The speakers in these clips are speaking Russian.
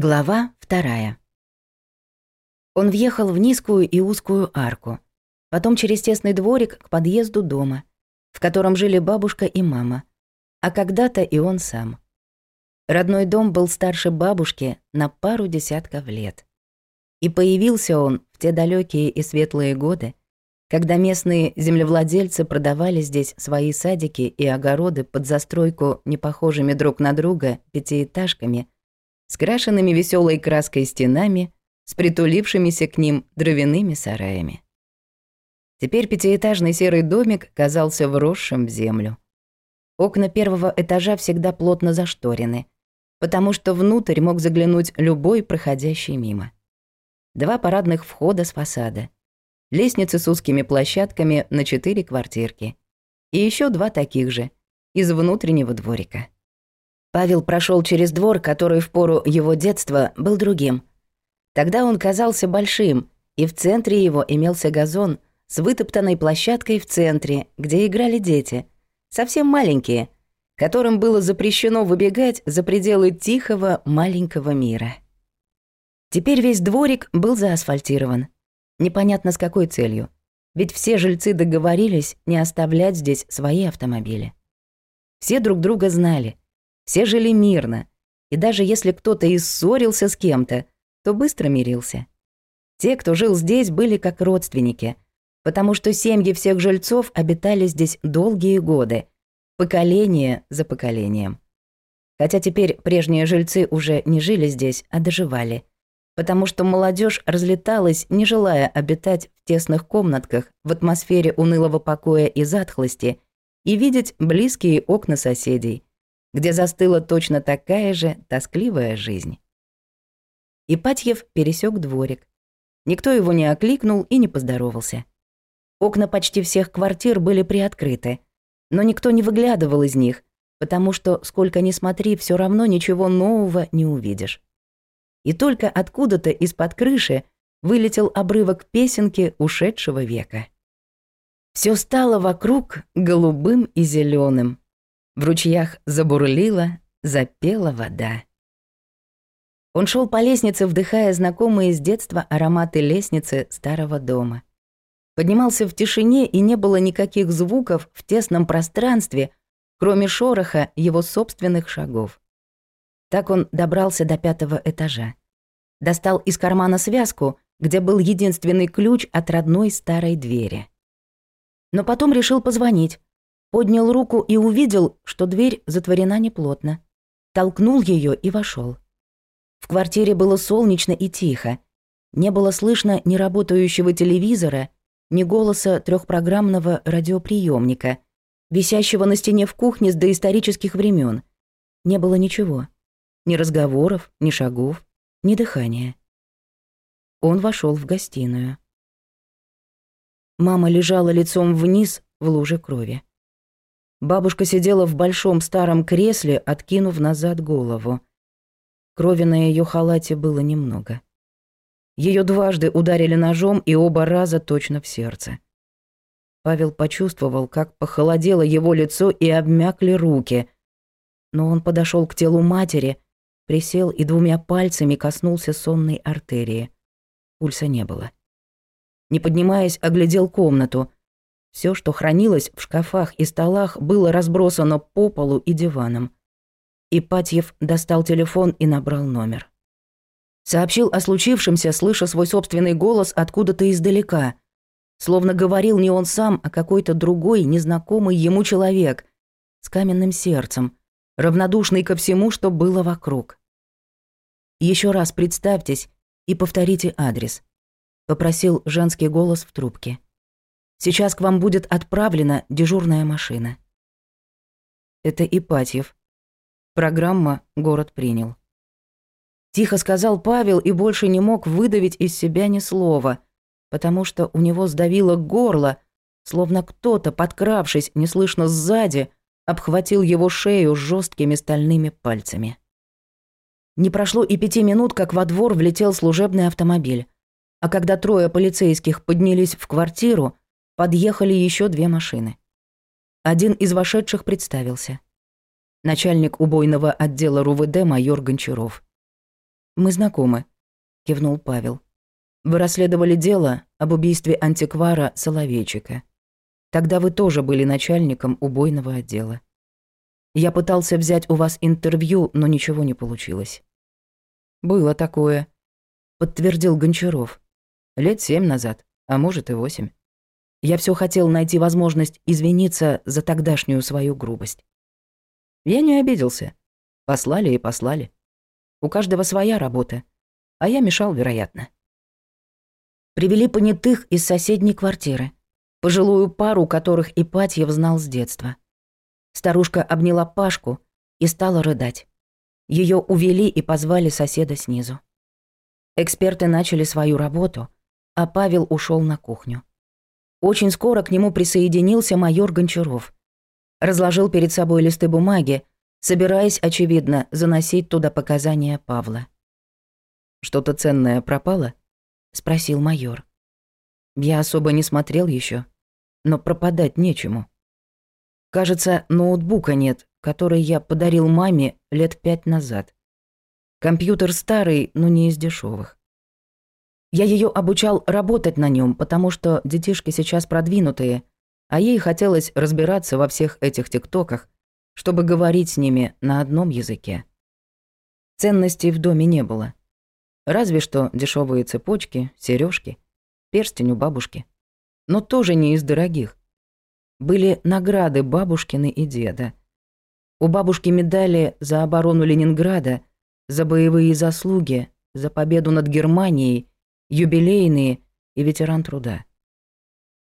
Глава вторая. Он въехал в низкую и узкую арку, потом через тесный дворик к подъезду дома, в котором жили бабушка и мама, а когда-то и он сам. Родной дом был старше бабушки на пару десятков лет. И появился он в те далекие и светлые годы, когда местные землевладельцы продавали здесь свои садики и огороды под застройку непохожими друг на друга пятиэтажками – скрашенными веселой краской стенами, с притулившимися к ним дровяными сараями. Теперь пятиэтажный серый домик казался вросшим в землю. Окна первого этажа всегда плотно зашторены, потому что внутрь мог заглянуть любой проходящий мимо. Два парадных входа с фасада, лестницы с узкими площадками на четыре квартирки и еще два таких же из внутреннего дворика. Павел прошел через двор, который в пору его детства был другим. Тогда он казался большим, и в центре его имелся газон с вытоптанной площадкой в центре, где играли дети, совсем маленькие, которым было запрещено выбегать за пределы тихого маленького мира. Теперь весь дворик был заасфальтирован. Непонятно с какой целью. Ведь все жильцы договорились не оставлять здесь свои автомобили. Все друг друга знали — все жили мирно, и даже если кто-то и ссорился с кем-то, то быстро мирился. Те, кто жил здесь, были как родственники, потому что семьи всех жильцов обитали здесь долгие годы, поколение за поколением. Хотя теперь прежние жильцы уже не жили здесь, а доживали, потому что молодежь разлеталась, не желая обитать в тесных комнатках в атмосфере унылого покоя и затхлости и видеть близкие окна соседей – где застыла точно такая же тоскливая жизнь. Ипатьев пересек дворик. Никто его не окликнул и не поздоровался. Окна почти всех квартир были приоткрыты, но никто не выглядывал из них, потому что, сколько ни смотри, все равно ничего нового не увидишь. И только откуда-то из-под крыши вылетел обрывок песенки ушедшего века. Все стало вокруг голубым и зеленым, в ручьях забурлила, запела вода. Он шел по лестнице, вдыхая знакомые с детства ароматы лестницы старого дома. Поднимался в тишине, и не было никаких звуков в тесном пространстве, кроме шороха его собственных шагов. Так он добрался до пятого этажа. Достал из кармана связку, где был единственный ключ от родной старой двери. Но потом решил позвонить, поднял руку и увидел, что дверь затворена неплотно. Толкнул ее и вошел. В квартире было солнечно и тихо. Не было слышно ни работающего телевизора, ни голоса трехпрограммного радиоприемника, висящего на стене в кухне с доисторических времен. Не было ничего. Ни разговоров, ни шагов, ни дыхания. Он вошел в гостиную. Мама лежала лицом вниз в луже крови. Бабушка сидела в большом старом кресле, откинув назад голову. Крови на ее халате было немного. Ее дважды ударили ножом и оба раза точно в сердце. Павел почувствовал, как похолодело его лицо и обмякли руки. Но он подошел к телу матери, присел и двумя пальцами коснулся сонной артерии. Пульса не было. Не поднимаясь, оглядел комнату — все, что хранилось в шкафах и столах, было разбросано по полу и диваном. Ипатьев достал телефон и набрал номер. Сообщил о случившемся, слыша свой собственный голос откуда-то издалека. Словно говорил не он сам, а какой-то другой, незнакомый ему человек. С каменным сердцем, равнодушный ко всему, что было вокруг. Еще раз представьтесь и повторите адрес», — попросил женский голос в трубке. Сейчас к вам будет отправлена дежурная машина». «Это Ипатьев. Программа «Город принял». Тихо сказал Павел и больше не мог выдавить из себя ни слова, потому что у него сдавило горло, словно кто-то, подкравшись неслышно сзади, обхватил его шею жесткими стальными пальцами. Не прошло и пяти минут, как во двор влетел служебный автомобиль. А когда трое полицейских поднялись в квартиру, Подъехали еще две машины. Один из вошедших представился. Начальник убойного отдела РУВД майор Гончаров. «Мы знакомы», — кивнул Павел. «Вы расследовали дело об убийстве антиквара Соловейчика. Тогда вы тоже были начальником убойного отдела. Я пытался взять у вас интервью, но ничего не получилось». «Было такое», — подтвердил Гончаров. «Лет семь назад, а может и восемь». Я все хотел найти возможность извиниться за тогдашнюю свою грубость. Я не обиделся. Послали и послали. У каждого своя работа. А я мешал, вероятно. Привели понятых из соседней квартиры. Пожилую пару, которых Ипатьев знал с детства. Старушка обняла Пашку и стала рыдать. Ее увели и позвали соседа снизу. Эксперты начали свою работу, а Павел ушел на кухню. Очень скоро к нему присоединился майор Гончаров. Разложил перед собой листы бумаги, собираясь, очевидно, заносить туда показания Павла. «Что-то ценное пропало?» — спросил майор. «Я особо не смотрел еще, но пропадать нечему. Кажется, ноутбука нет, который я подарил маме лет пять назад. Компьютер старый, но не из дешевых. Я ее обучал работать на нем, потому что детишки сейчас продвинутые, а ей хотелось разбираться во всех этих тиктоках, чтобы говорить с ними на одном языке. Ценностей в доме не было. Разве что дешевые цепочки, сережки, перстень у бабушки. Но тоже не из дорогих. Были награды бабушкины и деда. У бабушки медали за оборону Ленинграда, за боевые заслуги, за победу над Германией юбилейные и ветеран труда.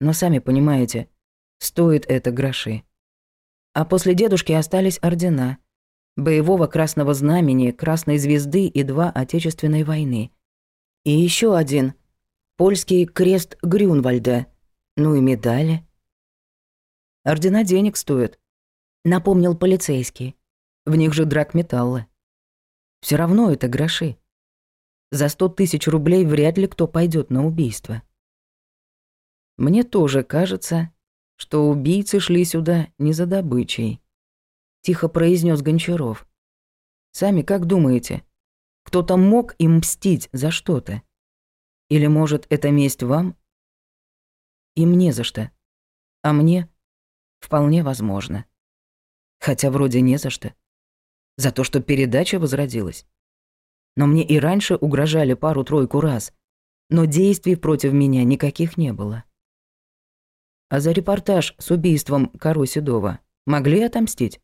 Но сами понимаете, стоит это гроши. А после дедушки остались ордена боевого красного знамени, красной звезды и два Отечественной войны. И еще один – польский крест Грюнвальда, ну и медали. Ордена денег стоят, напомнил полицейский. В них же драк металла. Все равно это гроши. За сто тысяч рублей вряд ли кто пойдет на убийство. Мне тоже кажется, что убийцы шли сюда не за добычей. Тихо произнес Гончаров. Сами как думаете, кто-то мог им мстить за что-то? Или, может, это месть вам? И мне за что. А мне? Вполне возможно. Хотя вроде не за что. За то, что передача возродилась но мне и раньше угрожали пару-тройку раз, но действий против меня никаких не было. А за репортаж с убийством Кару Седова могли отомстить?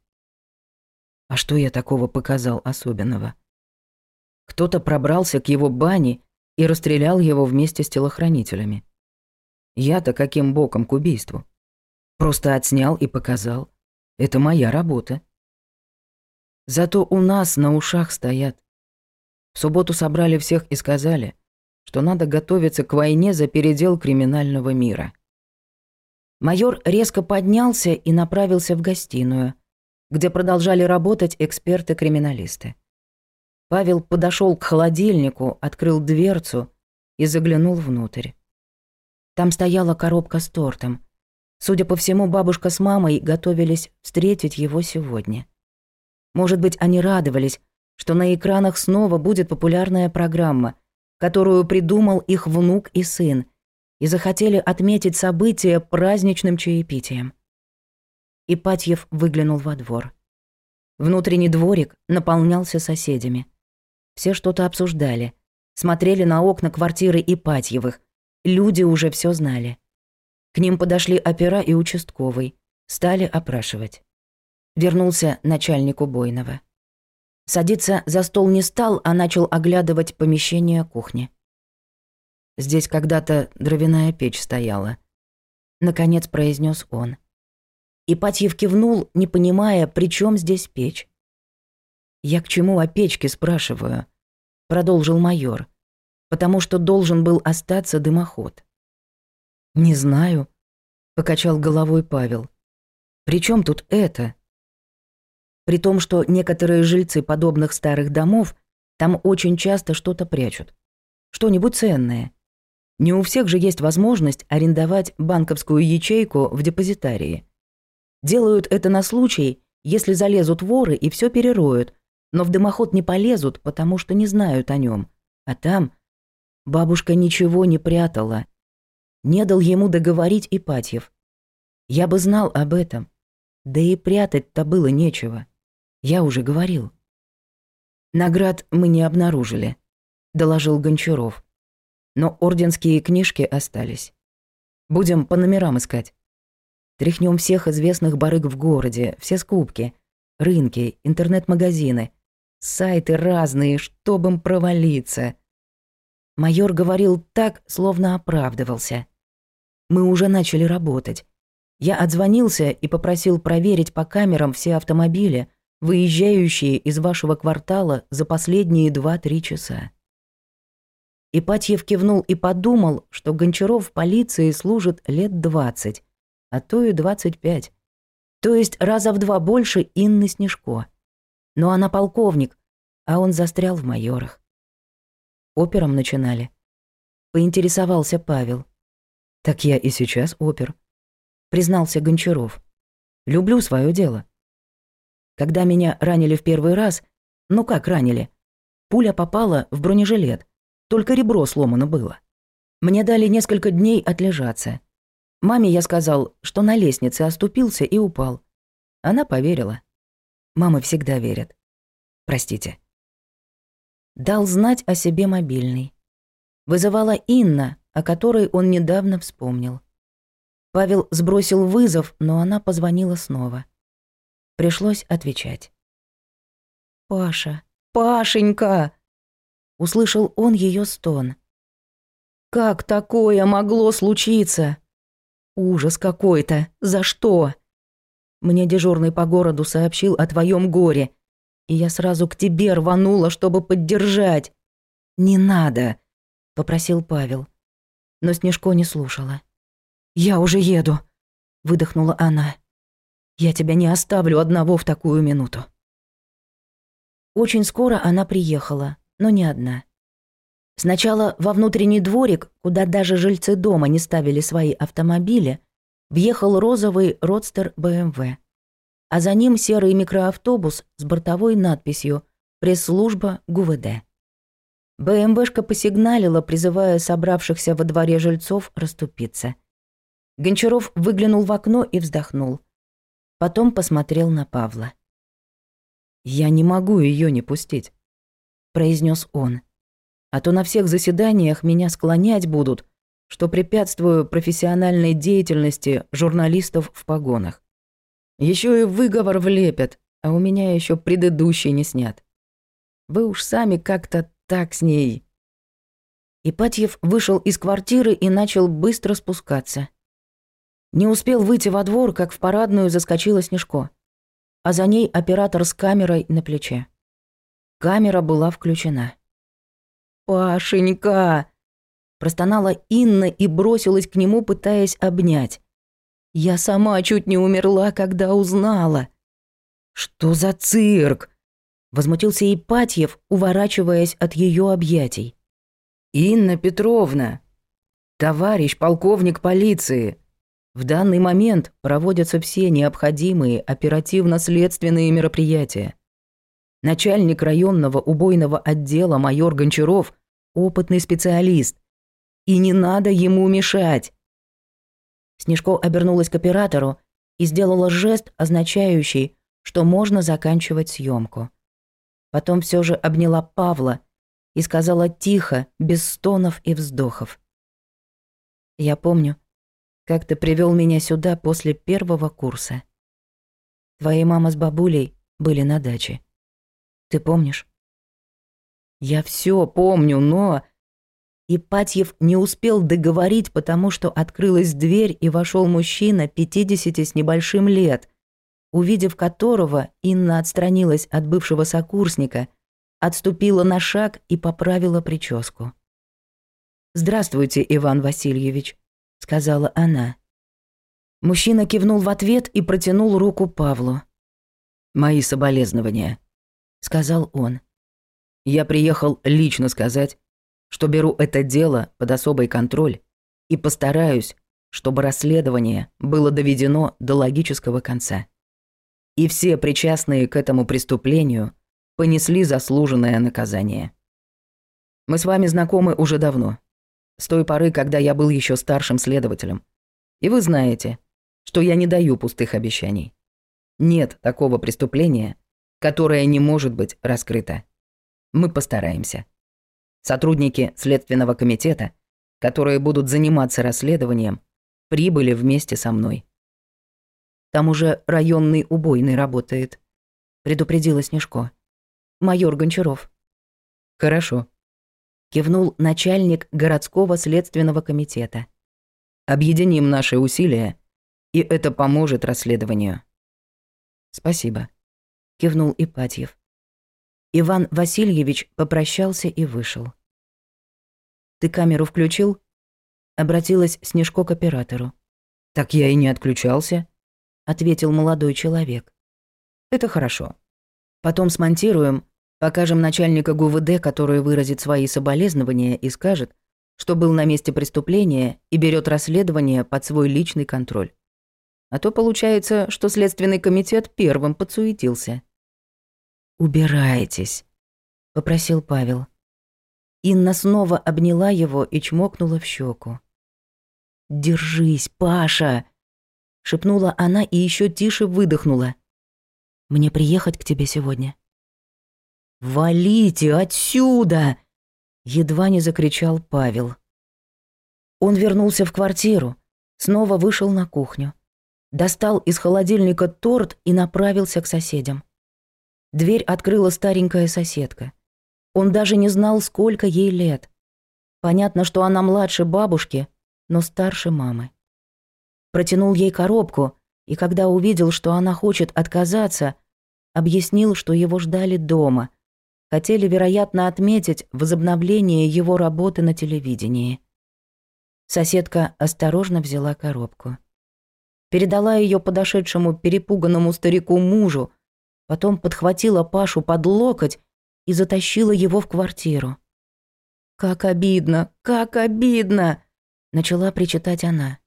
А что я такого показал особенного? Кто-то пробрался к его бане и расстрелял его вместе с телохранителями. Я-то каким боком к убийству? Просто отснял и показал. Это моя работа. Зато у нас на ушах стоят. В субботу собрали всех и сказали, что надо готовиться к войне за передел криминального мира. Майор резко поднялся и направился в гостиную, где продолжали работать эксперты-криминалисты. Павел подошел к холодильнику, открыл дверцу и заглянул внутрь. Там стояла коробка с тортом. Судя по всему, бабушка с мамой готовились встретить его сегодня. Может быть, они радовались, что на экранах снова будет популярная программа, которую придумал их внук и сын, и захотели отметить событие праздничным чаепитием. Ипатьев выглянул во двор. Внутренний дворик наполнялся соседями. Все что-то обсуждали, смотрели на окна квартиры Ипатьевых. Люди уже все знали. К ним подошли опера и участковый, стали опрашивать. Вернулся начальник убойного. Садиться за стол не стал, а начал оглядывать помещение кухни. Здесь когда-то дровяная печь стояла. Наконец произнес он. Ипатьев кивнул, не понимая, при чем здесь печь. «Я к чему о печке спрашиваю?» — продолжил майор. «Потому что должен был остаться дымоход». «Не знаю», — покачал головой Павел. «При чем тут это?» При том, что некоторые жильцы подобных старых домов там очень часто что-то прячут. Что-нибудь ценное. Не у всех же есть возможность арендовать банковскую ячейку в депозитарии. Делают это на случай, если залезут воры и все перероют, но в дымоход не полезут, потому что не знают о нем. А там бабушка ничего не прятала. Не дал ему договорить Ипатьев. Я бы знал об этом. Да и прятать-то было нечего. Я уже говорил. Наград мы не обнаружили, доложил Гончаров. Но орденские книжки остались. Будем по номерам искать. Тряхнем всех известных барыг в городе, все скупки, рынки, интернет-магазины, сайты разные, чтобы им провалиться. Майор говорил так, словно оправдывался. Мы уже начали работать. Я отзвонился и попросил проверить по камерам все автомобили, выезжающие из вашего квартала за последние 2-3 часа. Ипатьев кивнул и подумал, что Гончаров в полиции служит лет 20, а то и 25. То есть раза в два больше Инны Снежко. Но она полковник, а он застрял в майорах. Опером начинали. Поинтересовался Павел. «Так я и сейчас опер», — признался Гончаров. «Люблю свое дело. Когда меня ранили в первый раз, ну как ранили? Пуля попала в бронежилет, только ребро сломано было. Мне дали несколько дней отлежаться. Маме я сказал, что на лестнице оступился и упал. Она поверила. Мамы всегда верят. Простите. Дал знать о себе мобильный. Вызывала Инна, о которой он недавно вспомнил. Павел сбросил вызов, но она позвонила снова. Пришлось отвечать. «Паша! Пашенька!» Услышал он ее стон. «Как такое могло случиться? Ужас какой-то! За что?» Мне дежурный по городу сообщил о твоем горе, и я сразу к тебе рванула, чтобы поддержать. «Не надо!» — попросил Павел. Но Снежко не слушала. «Я уже еду!» — выдохнула она. Я тебя не оставлю одного в такую минуту. Очень скоро она приехала, но не одна. Сначала во внутренний дворик, куда даже жильцы дома не ставили свои автомобили, въехал розовый родстер БМВ, а за ним серый микроавтобус с бортовой надписью «Пресс-служба ГУВД». БМВшка посигналила, призывая собравшихся во дворе жильцов расступиться. Гончаров выглянул в окно и вздохнул – Потом посмотрел на Павла. «Я не могу ее не пустить», — произнес он. «А то на всех заседаниях меня склонять будут, что препятствую профессиональной деятельности журналистов в погонах. Еще и выговор влепят, а у меня еще предыдущий не снят. Вы уж сами как-то так с ней». Ипатьев вышел из квартиры и начал быстро спускаться. Не успел выйти во двор, как в парадную заскочила Снежко, а за ней оператор с камерой на плече. Камера была включена. «Пашенька!» Простонала Инна и бросилась к нему, пытаясь обнять. «Я сама чуть не умерла, когда узнала». «Что за цирк?» Возмутился Ипатьев, уворачиваясь от ее объятий. «Инна Петровна! Товарищ полковник полиции!» В данный момент проводятся все необходимые оперативно-следственные мероприятия. Начальник районного убойного отдела майор Гончаров – опытный специалист. И не надо ему мешать. Снежко обернулась к оператору и сделала жест, означающий, что можно заканчивать съемку. Потом все же обняла Павла и сказала тихо, без стонов и вздохов. «Я помню, как ты привел меня сюда после первого курса. Твоя мама с бабулей были на даче. Ты помнишь? Я все помню, но... Ипатьев не успел договорить, потому что открылась дверь и вошел мужчина 50 с небольшим лет, увидев которого Инна отстранилась от бывшего сокурсника, отступила на шаг и поправила прическу. «Здравствуйте, Иван Васильевич», сказала она. Мужчина кивнул в ответ и протянул руку Павлу. «Мои соболезнования», — сказал он. «Я приехал лично сказать, что беру это дело под особый контроль и постараюсь, чтобы расследование было доведено до логического конца. И все причастные к этому преступлению понесли заслуженное наказание. Мы с вами знакомы уже давно с той поры, когда я был еще старшим следователем. И вы знаете, что я не даю пустых обещаний. Нет такого преступления, которое не может быть раскрыто. Мы постараемся. Сотрудники Следственного комитета, которые будут заниматься расследованием, прибыли вместе со мной. Там уже районный убойный работает, предупредила Снежко. Майор Гончаров. Хорошо, кивнул начальник городского следственного комитета. «Объединим наши усилия, и это поможет расследованию». «Спасибо», — кивнул Ипатьев. Иван Васильевич попрощался и вышел. «Ты камеру включил?» — обратилась Снежко к оператору. «Так я и не отключался», — ответил молодой человек. «Это хорошо. Потом смонтируем, Покажем начальника ГУВД, который выразит свои соболезнования и скажет, что был на месте преступления и берет расследование под свой личный контроль. А то получается, что Следственный комитет первым подсуетился. «Убирайтесь», — попросил Павел. Инна снова обняла его и чмокнула в щеку. «Держись, Паша!» — шепнула она и еще тише выдохнула. «Мне приехать к тебе сегодня?» «Валите отсюда!» — едва не закричал Павел. Он вернулся в квартиру, снова вышел на кухню, достал из холодильника торт и направился к соседям. Дверь открыла старенькая соседка. Он даже не знал, сколько ей лет. Понятно, что она младше бабушки, но старше мамы. Протянул ей коробку, и когда увидел, что она хочет отказаться, объяснил, что его ждали дома — хотели, вероятно, отметить возобновление его работы на телевидении. Соседка осторожно взяла коробку. Передала ее подошедшему перепуганному старику мужу, потом подхватила Пашу под локоть и затащила его в квартиру. «Как обидно! Как обидно!» — начала причитать она.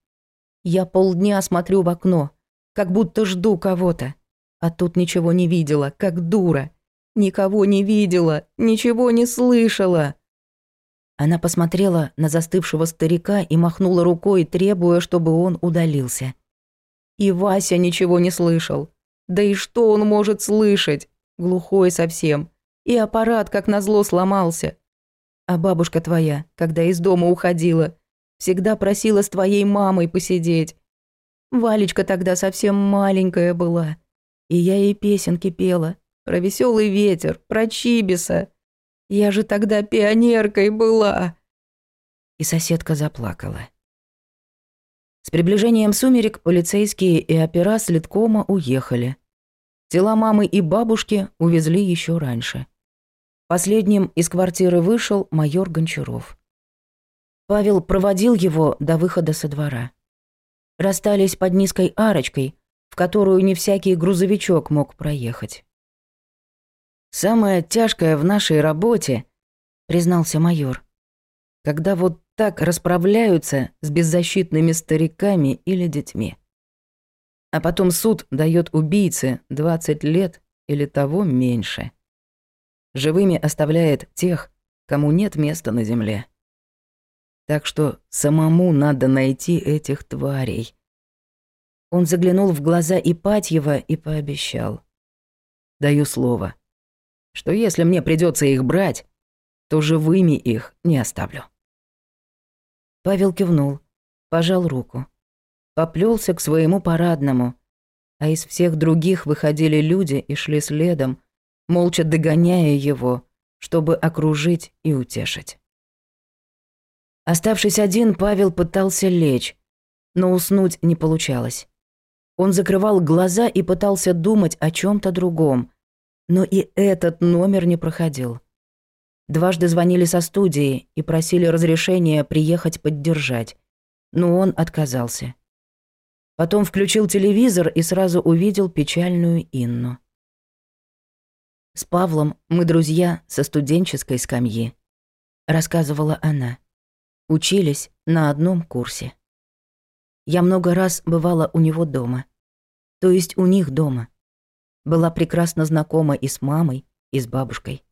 «Я полдня смотрю в окно, как будто жду кого-то, а тут ничего не видела, как дура. Никого не видела, ничего не слышала». Она посмотрела на застывшего старика и махнула рукой, требуя, чтобы он удалился. И Вася ничего не слышал. Да и что он может слышать? Глухой совсем. И аппарат, как назло, сломался. А бабушка твоя, когда из дома уходила, всегда просила с твоей мамой посидеть. Валечка тогда совсем маленькая была. И я ей песенки пела, про веселый ветер, про Чибиса. Я же тогда пионеркой была!» И соседка заплакала. С приближением сумерек полицейские и опера следкома уехали. Тела мамы и бабушки увезли еще раньше. Последним из квартиры вышел майор Гончаров. Павел проводил его до выхода со двора. Расстались под низкой арочкой, в которую не всякий грузовичок мог проехать самое тяжкое в нашей работе», — признался майор. «Когда вот так расправляются с беззащитными стариками или детьми. А потом суд дает убийце 20 лет или того меньше. Живыми оставляет тех, кому нет места на земле. Так что самому надо найти этих тварей. Он заглянул в глаза Ипатьева и пообещал. Даю слово, что если мне придется их брать, то живыми их не оставлю. Павел кивнул, пожал руку, поплелся к своему парадному, а из всех других выходили люди и шли следом, молча догоняя его, чтобы окружить и утешить. Оставшись один, Павел пытался лечь, но уснуть не получалось. Он закрывал глаза и пытался думать о чем то другом, но и этот номер не проходил. Дважды звонили со студии и просили разрешения приехать поддержать, но он отказался. Потом включил телевизор и сразу увидел печальную Инну. «С Павлом мы друзья со студенческой скамьи», — рассказывала она. «Учились на одном курсе. Я много раз бывала у него дома. То есть у них дома была прекрасно знакома и с мамой, и с бабушкой.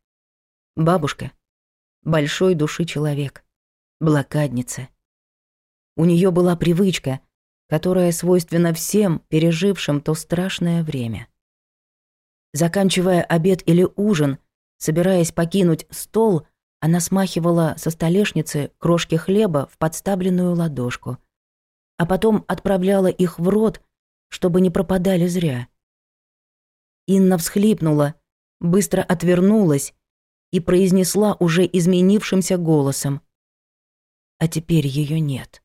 Бабушка — большой души человек, блокадница. У нее была привычка, которая свойственна всем, пережившим то страшное время. Заканчивая обед или ужин, собираясь покинуть стол, она смахивала со столешницы крошки хлеба в подставленную ладошку, а потом отправляла их в рот, чтобы не пропадали зря — Инна всхлипнула, быстро отвернулась и произнесла уже изменившимся голосом. А теперь ее нет.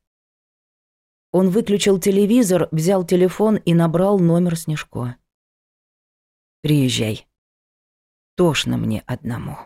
Он выключил телевизор, взял телефон и набрал номер Снежко. «Приезжай. Тошно мне одному».